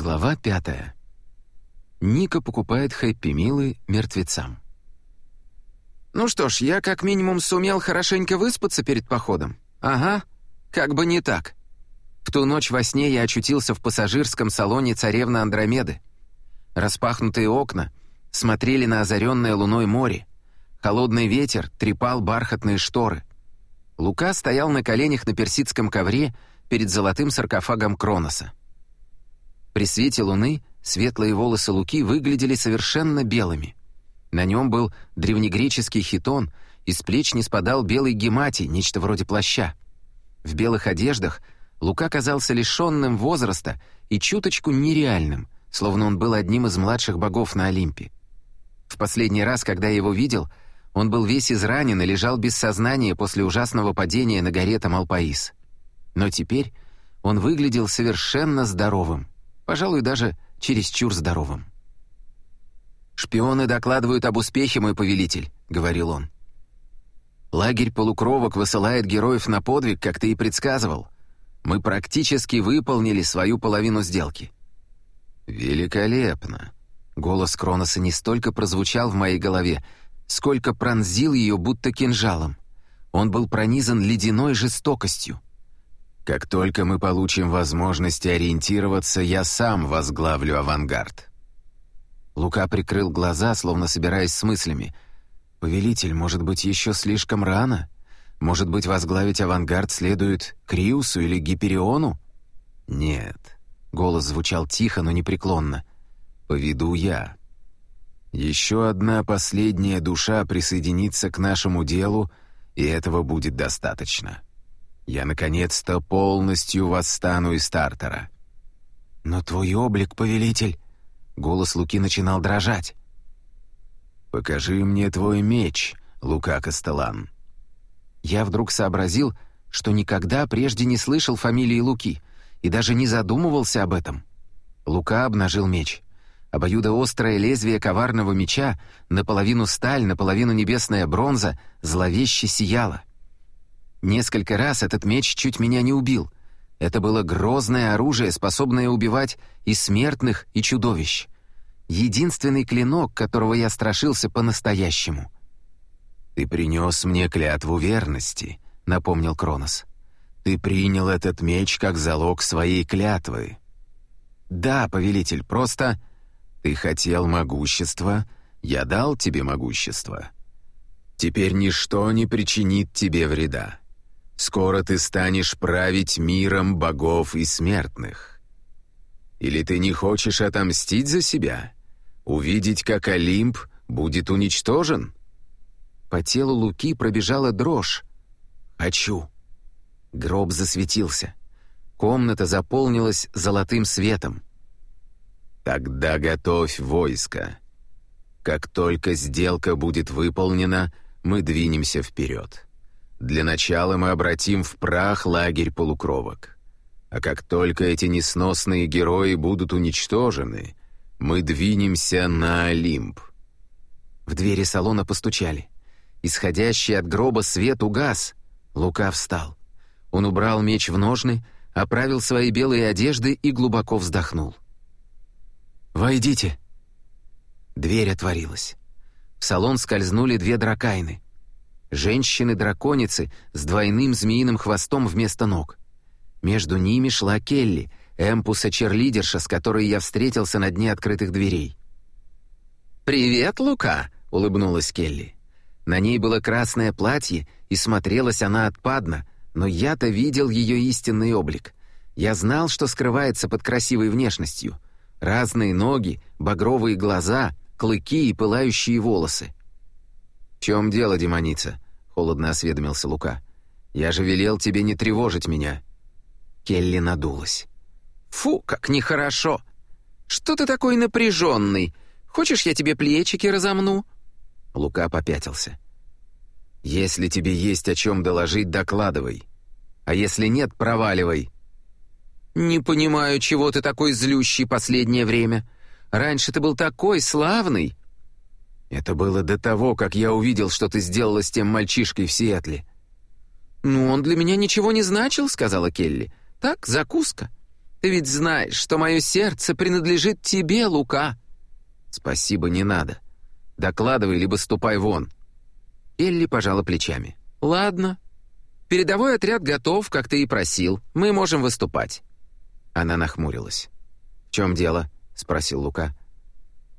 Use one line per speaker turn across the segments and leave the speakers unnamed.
Глава пятая. Ника покупает хэппи-милы мертвецам. «Ну что ж, я как минимум сумел хорошенько выспаться перед походом. Ага, как бы не так. В ту ночь во сне я очутился в пассажирском салоне царевны Андромеды. Распахнутые окна смотрели на озаренное луной море. Холодный ветер трепал бархатные шторы. Лука стоял на коленях на персидском ковре перед золотым саркофагом Кроноса. При свете луны светлые волосы Луки выглядели совершенно белыми. На нем был древнегреческий хитон, из плеч не спадал белый гематий, нечто вроде плаща. В белых одеждах Лука казался лишенным возраста и чуточку нереальным, словно он был одним из младших богов на Олимпе. В последний раз, когда я его видел, он был весь изранен и лежал без сознания после ужасного падения на горе Тамалпаис. Но теперь он выглядел совершенно здоровым пожалуй, даже чересчур здоровым. «Шпионы докладывают об успехе, мой повелитель», — говорил он. «Лагерь полукровок высылает героев на подвиг, как ты и предсказывал. Мы практически выполнили свою половину сделки».
«Великолепно!»
Голос Кроноса не столько прозвучал в моей голове, сколько пронзил ее будто кинжалом. Он был пронизан ледяной жестокостью.
Как только мы получим возможность ориентироваться, я сам возглавлю авангард».
Лука прикрыл глаза, словно собираясь с мыслями. «Повелитель, может быть, еще слишком рано? Может быть, возглавить авангард следует Криусу или Гипериону?»
«Нет», —
голос звучал тихо, но непреклонно.
«Поведу я. Еще одна последняя душа присоединится к нашему делу, и этого будет достаточно». Я наконец-то полностью восстану из стартера.
Но твой облик, повелитель... Голос Луки начинал дрожать.
«Покажи мне твой меч, Лука Кастелан».
Я вдруг сообразил, что никогда прежде не слышал фамилии Луки и даже не задумывался об этом. Лука обнажил меч. Обоюдоострое лезвие коварного меча, наполовину сталь, наполовину небесная бронза, зловеще сияло. Несколько раз этот меч чуть меня не убил. Это было грозное оружие, способное убивать и смертных, и чудовищ. Единственный клинок, которого я страшился по-настоящему.
«Ты принес мне клятву верности», — напомнил Кронос. «Ты принял этот меч как залог своей клятвы».
«Да, повелитель, просто...»
«Ты хотел могущества, я дал тебе могущество. Теперь ничто не причинит тебе вреда. Скоро ты станешь править миром богов и смертных. Или ты не хочешь отомстить за себя? Увидеть, как Олимп будет уничтожен?
По телу Луки пробежала дрожь. «Хочу». Гроб засветился. Комната заполнилась золотым светом.
«Тогда готовь войско. Как только сделка будет выполнена, мы двинемся вперед». Для начала мы обратим в прах лагерь полукровок. А как только эти несносные герои будут уничтожены, мы двинемся на Олимп».
В двери салона постучали. Исходящий от гроба свет угас. Лука встал. Он убрал меч в ножны, оправил свои белые одежды и глубоко вздохнул. «Войдите!» Дверь отворилась. В салон скользнули две дракайны — Женщины-драконицы с двойным змеиным хвостом вместо ног. Между ними шла Келли, эмпуса-черлидерша, с которой я встретился на дне открытых дверей. «Привет, Лука!» — улыбнулась Келли. На ней было красное платье, и смотрелась она отпадно, но я-то видел ее истинный облик. Я знал, что скрывается под красивой внешностью. Разные ноги, багровые глаза, клыки и пылающие волосы. «В чем дело, демоница?» — холодно осведомился Лука. «Я же велел тебе не тревожить меня». Келли надулась. «Фу, как нехорошо! Что ты такой напряженный? Хочешь, я тебе плечики разомну?» Лука попятился. «Если тебе есть о чем доложить, докладывай. А если нет, проваливай». «Не понимаю, чего ты такой злющий последнее время. Раньше ты был такой славный. Это было до того, как я увидел, что ты сделала с тем мальчишкой в Сиэтле. «Ну, он для меня ничего не значил», — сказала Келли. «Так, закуска. Ты ведь знаешь, что мое сердце принадлежит тебе, Лука».
«Спасибо, не надо. Докладывай, либо ступай вон».
Элли пожала плечами. «Ладно. Передовой отряд готов, как ты и просил. Мы можем выступать».
Она нахмурилась. «В чем дело?» — спросил Лука.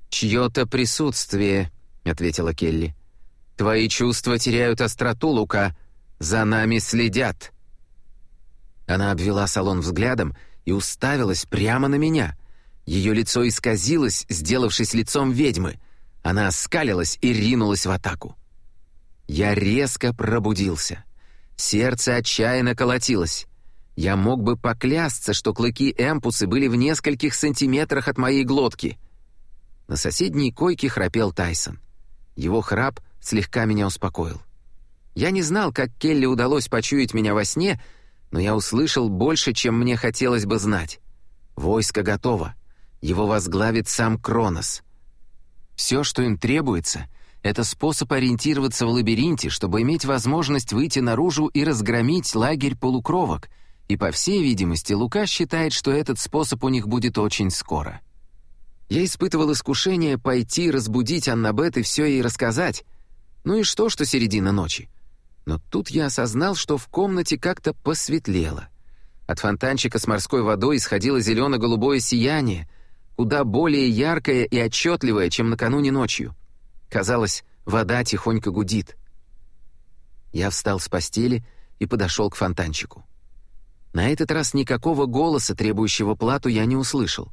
«Чье-то присутствие», — ответила Келли. «Твои чувства теряют остроту, Лука. За нами следят». Она обвела салон взглядом и уставилась прямо на меня. Ее лицо исказилось, сделавшись лицом ведьмы. Она оскалилась и ринулась в атаку. Я резко пробудился. Сердце отчаянно колотилось. Я мог бы поклясться, что клыки Эмпусы были в нескольких сантиметрах от моей глотки. На соседней койке храпел Тайсон. Его храп слегка меня успокоил. Я не знал, как Келли удалось почуять меня во сне, но я услышал больше, чем мне хотелось бы знать. Войско готово. Его возглавит сам Кронос. Все, что им требуется, это способ ориентироваться в лабиринте, чтобы иметь возможность выйти наружу и разгромить лагерь полукровок, и, по всей видимости, Лука считает, что этот способ у них будет очень скоро. Я испытывал искушение пойти разбудить Аннабет и все ей рассказать. Ну и что, что середина ночи? Но тут я осознал, что в комнате как-то посветлело. От фонтанчика с морской водой исходило зелено-голубое сияние, куда более яркое и отчетливое, чем накануне ночью. Казалось, вода тихонько гудит. Я встал с постели и подошел к фонтанчику. На этот раз никакого голоса, требующего плату, я не услышал.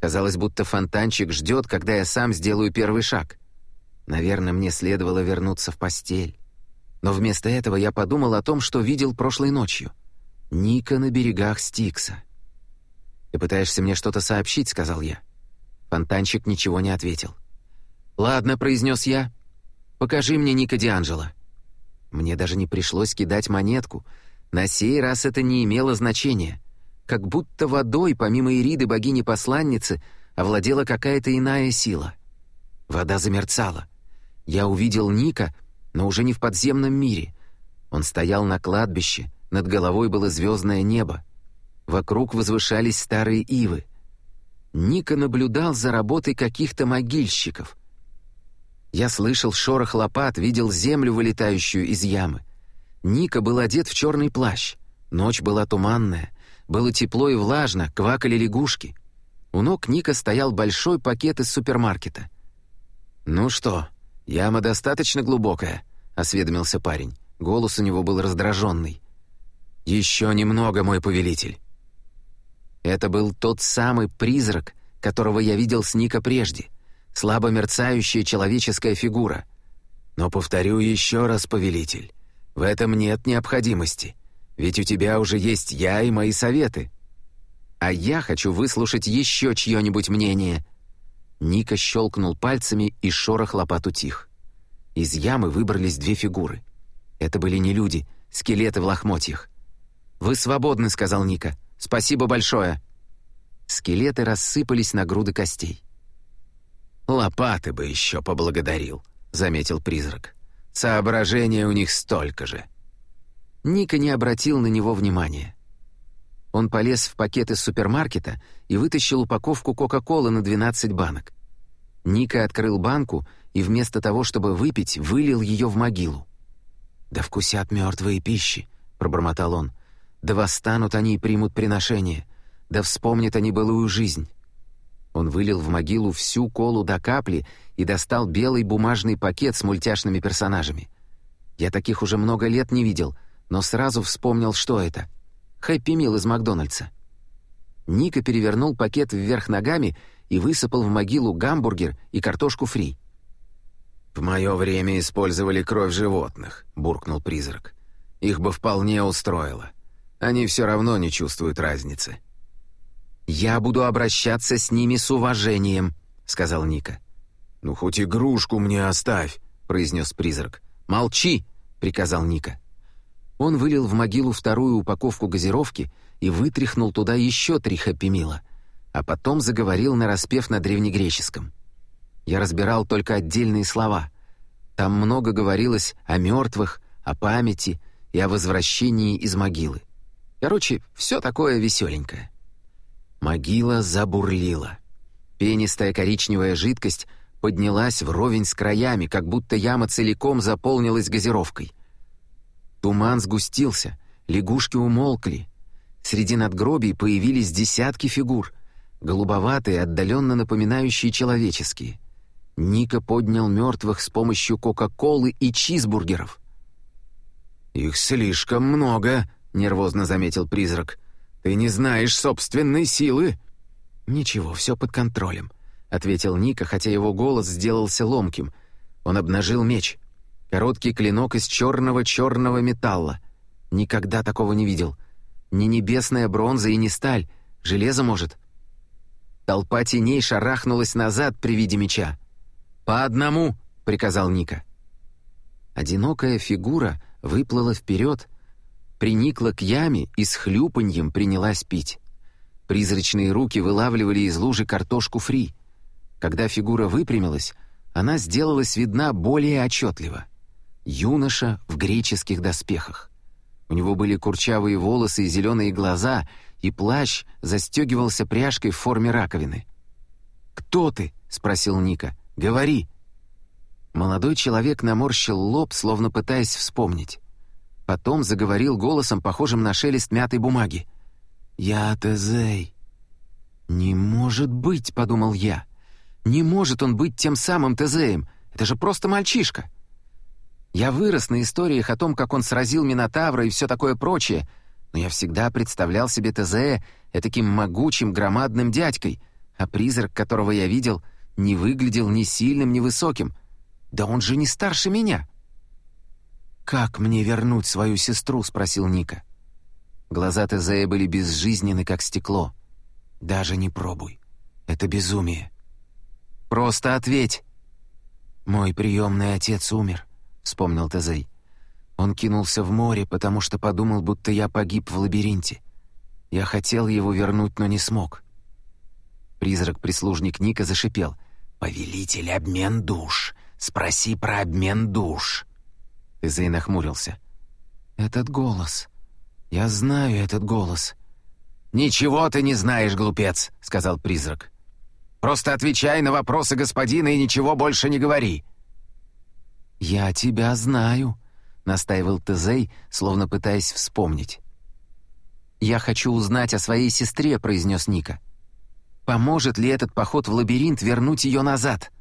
Казалось, будто фонтанчик ждет, когда я сам сделаю первый шаг. Наверное, мне следовало вернуться в постель. Но вместо этого я подумал о том, что видел прошлой ночью. Ника на берегах Стикса. «Ты пытаешься мне что-то сообщить?» — сказал я. Фонтанчик ничего не ответил. «Ладно», — произнес я. «Покажи мне Ника Дианджело». Мне даже не пришлось кидать монетку. На сей раз это не имело значения. Как будто водой, помимо Ириды, богини-посланницы, овладела какая-то иная сила. Вода замерцала. Я увидел Ника — но уже не в подземном мире. Он стоял на кладбище, над головой было звездное небо. Вокруг возвышались старые ивы. Ника наблюдал за работой каких-то могильщиков. Я слышал шорох лопат, видел землю, вылетающую из ямы. Ника был одет в черный плащ. Ночь была туманная. Было тепло и влажно, квакали лягушки. У ног Ника стоял большой пакет из супермаркета. «Ну что, яма достаточно глубокая?» — осведомился парень. Голос у него был раздраженный. «Еще немного, мой повелитель». Это был тот самый призрак, которого я видел с Ника прежде, слабо мерцающая человеческая фигура. Но повторю еще раз, повелитель, в этом нет необходимости, ведь у тебя уже есть я и мои советы. А я хочу выслушать еще чье-нибудь мнение. Ника щелкнул пальцами, и шорох лопат утих. Из ямы выбрались две фигуры. Это были не люди, скелеты в лохмотьях. «Вы свободны», — сказал Ника. «Спасибо большое». Скелеты рассыпались на груды костей.
«Лопаты бы еще поблагодарил», — заметил призрак. «Соображения у них столько же».
Ника не обратил на него внимания. Он полез в пакет из супермаркета и вытащил упаковку Кока-Колы на 12 банок. Ника открыл банку и вместо того, чтобы выпить, вылил ее в могилу. «Да вкусят мертвые пищи», — пробормотал он. «Да восстанут они и примут приношение. Да вспомнят они былую жизнь». Он вылил в могилу всю колу до капли и достал белый бумажный пакет с мультяшными персонажами. Я таких уже много лет не видел, но сразу вспомнил, что это. Хэппи Мил из Макдональдса. Ника перевернул пакет вверх ногами и высыпал в могилу гамбургер и картошку фри.
«В мое время использовали кровь животных», — буркнул призрак. «Их бы вполне устроило. Они все равно не чувствуют разницы».
«Я буду обращаться с ними с уважением», — сказал Ника.
«Ну, хоть игрушку мне оставь», — произнес призрак.
«Молчи», — приказал Ника. Он вылил в могилу вторую упаковку газировки и вытряхнул туда еще три хэппи-мила, а потом заговорил нараспев на древнегреческом. Я разбирал только отдельные слова. Там много говорилось о мертвых, о памяти и о возвращении из могилы. Короче, все такое веселенькое. Могила забурлила. Пенистая коричневая жидкость поднялась вровень с краями, как будто яма целиком заполнилась газировкой. Туман сгустился, лягушки умолкли. Среди надгробий появились десятки фигур, голубоватые, отдаленно напоминающие человеческие. Ника поднял мертвых с помощью Кока-Колы и чизбургеров. «Их слишком много», — нервозно заметил призрак. «Ты не знаешь собственной силы». «Ничего, все под контролем», — ответил Ника, хотя его голос сделался ломким. Он обнажил меч. Короткий клинок из черного-черного металла. Никогда такого не видел. Ни небесная бронза и не сталь. Железо, может. Толпа теней шарахнулась назад при виде меча. «По одному!» — приказал Ника. Одинокая фигура выплыла вперед, приникла к яме и с хлюпаньем принялась пить. Призрачные руки вылавливали из лужи картошку фри. Когда фигура выпрямилась, она сделалась видна более отчетливо. Юноша в греческих доспехах. У него были курчавые волосы и зеленые глаза, и плащ застегивался пряжкой в форме раковины. «Кто ты?» — спросил Ника. «Говори». Молодой человек наморщил лоб, словно пытаясь вспомнить. Потом заговорил голосом, похожим на шелест мятой бумаги. «Я Тезей». «Не может быть», — подумал я. «Не может он быть тем самым Тезеем. Это же просто мальчишка». Я вырос на историях о том, как он сразил Минотавра и все такое прочее, но я всегда представлял себе Тезея таким могучим, громадным дядькой, а призрак, которого я видел, не выглядел ни сильным, ни высоким. Да он же не старше меня. «Как мне вернуть свою сестру?» — спросил Ника. Глаза Тезея были безжизненны, как стекло. «Даже не пробуй. Это безумие». «Просто ответь!» «Мой приемный отец умер», — вспомнил Тезей. «Он кинулся в море, потому что подумал, будто я погиб в лабиринте. Я хотел его вернуть, но не смог». Призрак-прислужник Ника зашипел. «Повелитель, обмен душ! Спроси про обмен душ!» Тезей нахмурился. «Этот голос...» «Я знаю этот голос». «Ничего ты не знаешь, глупец», — сказал призрак. «Просто отвечай на вопросы господина и ничего больше не говори». «Я тебя знаю», — настаивал Тезей, словно пытаясь вспомнить. «Я хочу узнать о своей сестре», — произнес Ника. «Поможет ли этот поход в лабиринт вернуть ее назад?»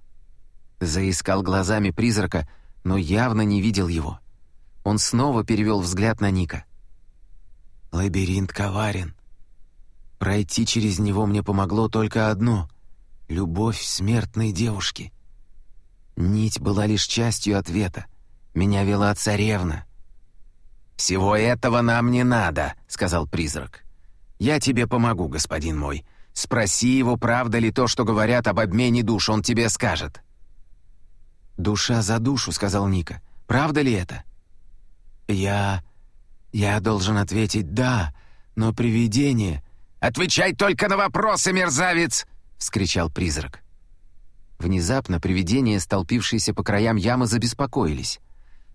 Заискал глазами призрака, но явно не видел его. Он снова перевел взгляд на Ника. Лабиринт коварен. Пройти через него мне помогло только одно — любовь смертной девушки. Нить была лишь частью ответа. Меня вела царевна. «Всего этого нам не надо», — сказал призрак. «Я тебе помогу, господин мой. Спроси его, правда ли то, что говорят об обмене душ, он тебе скажет». «Душа за душу», — сказал Ника. «Правда ли это?» «Я...» «Я должен ответить «да», но привидение...» «Отвечай только на вопросы, мерзавец!» — вскричал призрак. Внезапно привидения, столпившиеся по краям ямы, забеспокоились.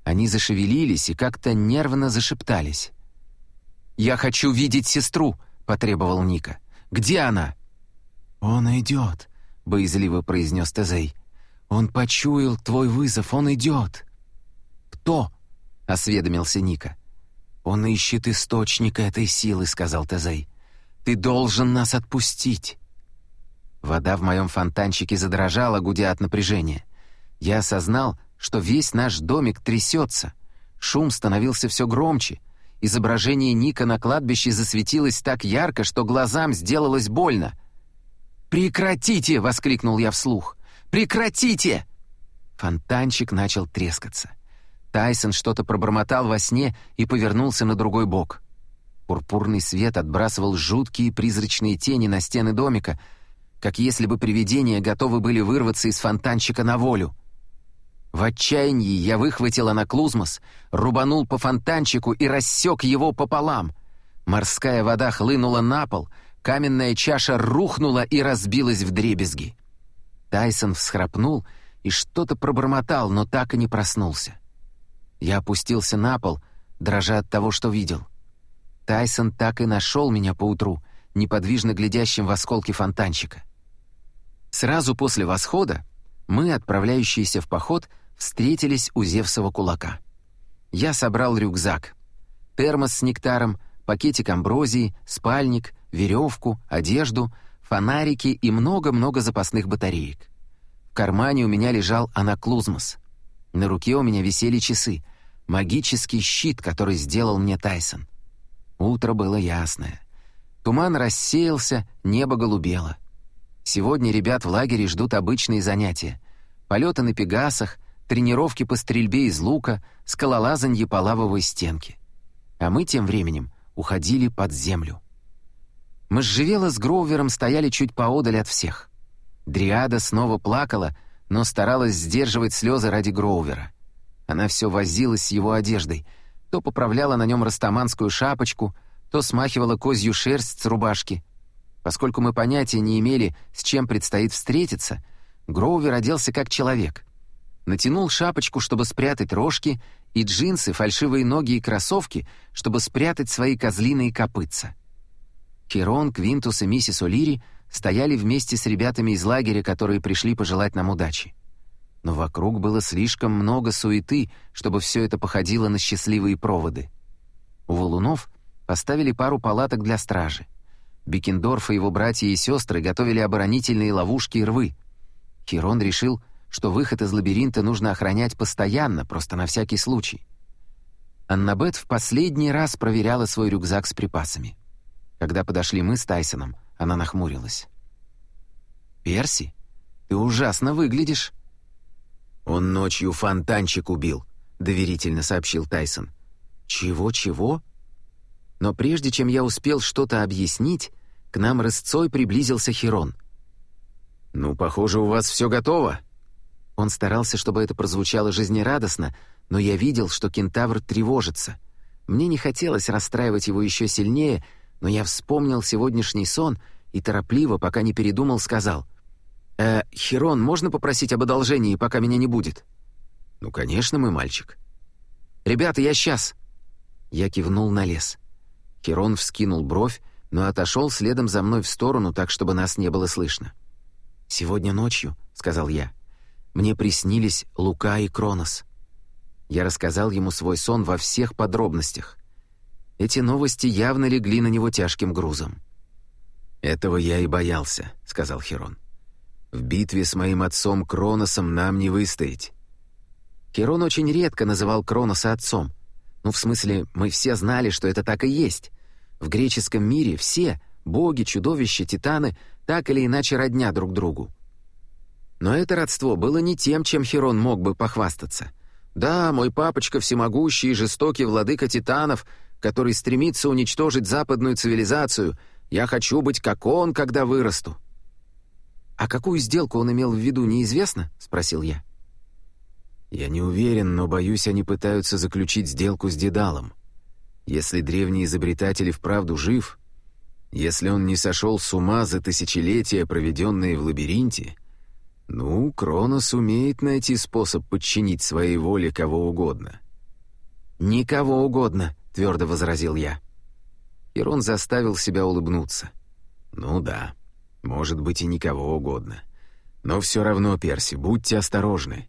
Они зашевелились и как-то нервно зашептались. «Я хочу видеть сестру!» — потребовал Ника. «Где она?» «Он идет», — боязливо произнес Тезей. «Он почуял твой вызов, он идет». «Кто?» — осведомился Ника. «Он ищет источника этой силы», — сказал Тезей. «Ты должен нас отпустить». Вода в моем фонтанчике задрожала, гудя от напряжения. Я осознал, что весь наш домик трясется. Шум становился все громче. Изображение Ника на кладбище засветилось так ярко, что глазам сделалось больно. «Прекратите!» — воскликнул я вслух. «Прекратите!» Фонтанчик начал трескаться. Тайсон что-то пробормотал во сне и повернулся на другой бок. Пурпурный свет отбрасывал жуткие призрачные тени на стены домика, как если бы привидения готовы были вырваться из фонтанчика на волю. В отчаянии я выхватил анаклузмос, рубанул по фонтанчику и рассек его пополам. Морская вода хлынула на пол, каменная чаша рухнула и разбилась в дребезги. Тайсон всхрапнул и что-то пробормотал, но так и не проснулся. Я опустился на пол, дрожа от того, что видел. Тайсон так и нашел меня поутру, неподвижно глядящим в осколки фонтанчика. Сразу после восхода мы, отправляющиеся в поход, встретились у Зевсова кулака. Я собрал рюкзак, термос с нектаром, пакетик амброзии, спальник, веревку, одежду, фонарики и много-много запасных батареек. В кармане у меня лежал анаклузмос. На руке у меня висели часы, магический щит, который сделал мне Тайсон. Утро было ясное. Туман рассеялся, небо голубело. Сегодня ребят в лагере ждут обычные занятия. Полеты на пегасах, тренировки по стрельбе из лука, скалолазанье по лавовой стенке. А мы тем временем уходили под землю. Можжевела с Гроувером стояли чуть поодаль от всех. Дриада снова плакала, но старалась сдерживать слезы ради Гроувера. Она все возилась с его одеждой, то поправляла на нем растаманскую шапочку, то смахивала козью шерсть с рубашки. Поскольку мы понятия не имели, с чем предстоит встретиться, Гроувер оделся как человек. Натянул шапочку, чтобы спрятать рожки, и джинсы, фальшивые ноги и кроссовки, чтобы спрятать свои козлиные копытца. Херон, Квинтус и миссис О'Лири стояли вместе с ребятами из лагеря, которые пришли пожелать нам удачи. Но вокруг было слишком много суеты, чтобы все это походило на счастливые проводы. У валунов поставили пару палаток для стражи. Бекендорф и его братья и сестры готовили оборонительные ловушки и рвы. Хирон решил, что выход из лабиринта нужно охранять постоянно, просто на всякий случай. Аннабет в последний раз проверяла свой рюкзак с припасами. Когда подошли мы с Тайсоном, она нахмурилась. «Перси, ты ужасно выглядишь».
«Он ночью фонтанчик убил», — доверительно сообщил Тайсон.
«Чего-чего?» Но прежде чем я успел что-то объяснить, к нам рысцой приблизился Хирон.
«Ну, похоже, у вас все готово».
Он старался, чтобы это прозвучало жизнерадостно, но я видел, что кентавр тревожится. Мне не хотелось расстраивать его еще сильнее — но я вспомнил сегодняшний сон и торопливо, пока не передумал, сказал, «Э, Херон, можно попросить об одолжении, пока меня не будет?»
«Ну, конечно, мой мальчик».
«Ребята, я сейчас!» Я кивнул на лес. Херон вскинул бровь, но отошел следом за мной в сторону, так, чтобы нас не было слышно. «Сегодня ночью», — сказал я, — «мне приснились Лука и Кронос». Я рассказал ему свой сон во всех подробностях. Эти новости явно легли на него тяжким грузом.
«Этого я и боялся», — сказал Херон. «В битве с моим отцом Кроносом нам не выстоять».
Херон очень редко называл Кроноса отцом. Ну, в смысле, мы все знали, что это так и есть. В греческом мире все — боги, чудовища, титаны — так или иначе родня друг другу. Но это родство было не тем, чем Херон мог бы похвастаться. «Да, мой папочка всемогущий и жестокий владыка титанов, который стремится уничтожить западную цивилизацию. Я хочу быть как он, когда вырасту». «А какую сделку он имел в виду, неизвестно?» — спросил я.
«Я не уверен, но, боюсь, они пытаются заключить сделку с Дедалом. Если древний изобретатель вправду жив, если он не сошел с ума за тысячелетия, проведенные в лабиринте, ну, Кронос умеет найти способ подчинить своей воле кого угодно».
«Никого угодно», — твердо возразил я. Ирон заставил себя улыбнуться.
«Ну да, может быть и никого угодно. Но все равно, Перси, будьте осторожны.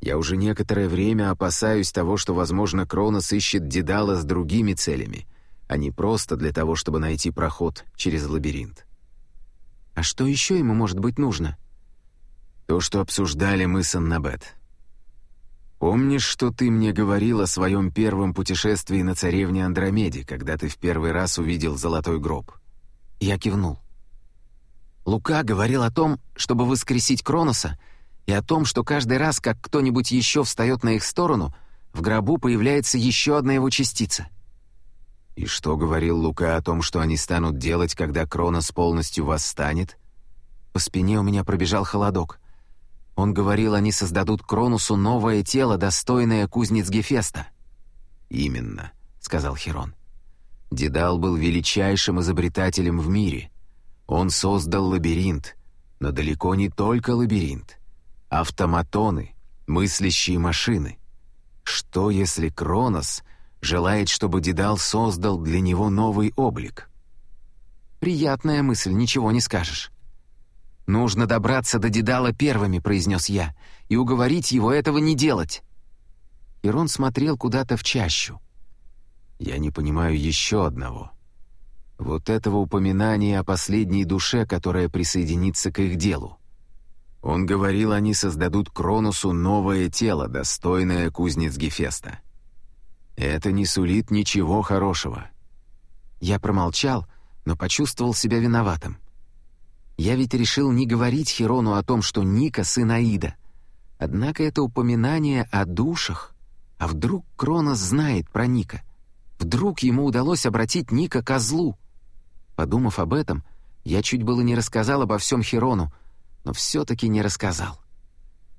Я уже некоторое время опасаюсь того, что, возможно, Кронос ищет Дедала с другими целями, а не просто для того, чтобы найти проход через лабиринт».
«А что еще ему может быть нужно?»
«То, что обсуждали мы с Аннабет. Помнишь, что ты мне говорил о своем первом путешествии на царевне Андромеде, когда ты в первый раз увидел золотой гроб?»
Я кивнул. Лука говорил о том, чтобы воскресить Кроноса, и о том, что каждый раз, как кто-нибудь еще встает на их сторону, в гробу появляется еще одна его частица.
«И что говорил Лука о том, что они станут делать, когда Кронос полностью восстанет?»
По спине у меня пробежал холодок. Он говорил, они создадут Кронусу новое тело, достойное кузнец Гефеста.
«Именно», — сказал Херон. Дедал был величайшим изобретателем в мире. Он создал лабиринт, но далеко не только лабиринт. Автоматоны, мыслящие машины. Что, если Кронос желает, чтобы Дедал создал для него новый облик?
Приятная мысль, ничего не скажешь. «Нужно добраться до Дедала первыми», — произнес я, «и уговорить его этого не делать». Ирон смотрел куда-то в чащу.
«Я не понимаю еще одного. Вот этого упоминания о последней душе, которая присоединится к их делу. Он говорил, они создадут Кронусу новое тело, достойное кузнец Гефеста. Это не сулит ничего хорошего».
Я промолчал, но почувствовал себя виноватым. Я ведь решил не говорить Херону о том, что Ника — сын Аида. Однако это упоминание о душах. А вдруг Кронос знает про Ника? Вдруг ему удалось обратить Ника к злу? Подумав об этом, я чуть было не рассказал обо всем Херону, но все-таки не рассказал.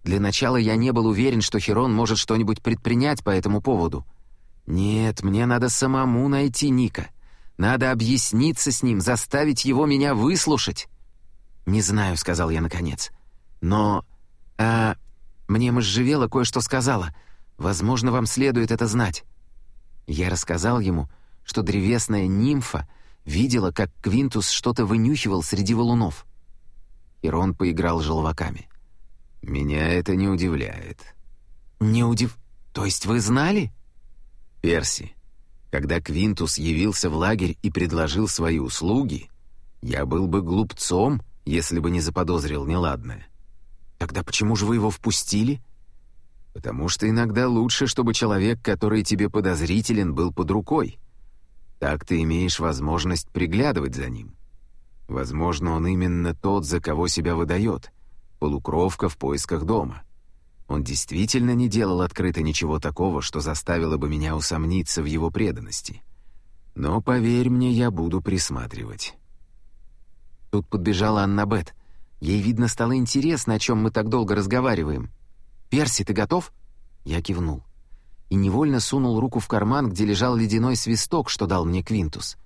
Для начала я не был уверен, что Херон может что-нибудь предпринять по этому поводу. Нет, мне надо самому найти Ника. Надо объясниться с ним, заставить его меня выслушать. «Не знаю», — сказал я наконец. «Но... А... Мне можжевела кое-что сказала. Возможно, вам следует это знать». Я рассказал ему, что древесная нимфа видела, как Квинтус что-то вынюхивал среди валунов. Ирон поиграл желваками.
«Меня это не удивляет».
«Не удив... То есть вы знали?»
«Перси, когда Квинтус явился в лагерь и предложил свои услуги, я был бы глупцом, если бы не заподозрил неладное.
Тогда почему же вы его впустили?
Потому что иногда лучше, чтобы человек, который тебе подозрителен, был под рукой. Так ты имеешь возможность приглядывать за ним. Возможно, он именно тот, за кого себя выдает, полукровка в поисках дома. Он действительно не делал открыто ничего такого, что заставило бы меня усомниться в его преданности. Но, поверь мне, я буду присматривать.
Тут подбежала Аннабет. Ей, видно, стало интересно, о чем мы так долго разговариваем. «Перси, ты готов?» Я кивнул. И невольно сунул руку в карман, где лежал ледяной свисток, что дал мне Квинтус.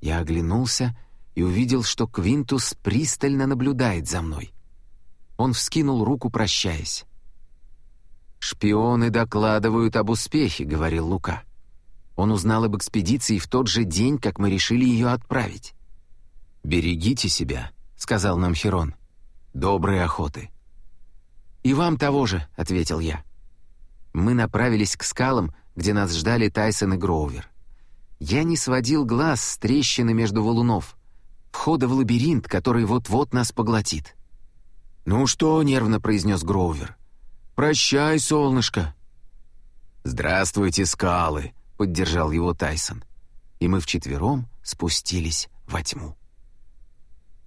Я оглянулся и увидел, что Квинтус пристально наблюдает за мной. Он вскинул руку, прощаясь. «Шпионы докладывают об успехе», — говорил Лука. Он узнал об экспедиции в тот же день, как мы решили ее отправить.
«Берегите себя», — сказал нам Херон. «Доброй охоты».
«И вам того же», — ответил я. Мы направились к скалам, где нас ждали Тайсон и Гроувер. Я не сводил глаз с трещины между валунов, входа в лабиринт, который вот-вот нас поглотит. «Ну что?» — нервно произнес Гроувер. «Прощай, солнышко!»
«Здравствуйте, скалы!» — поддержал его Тайсон.
И мы вчетвером спустились во тьму.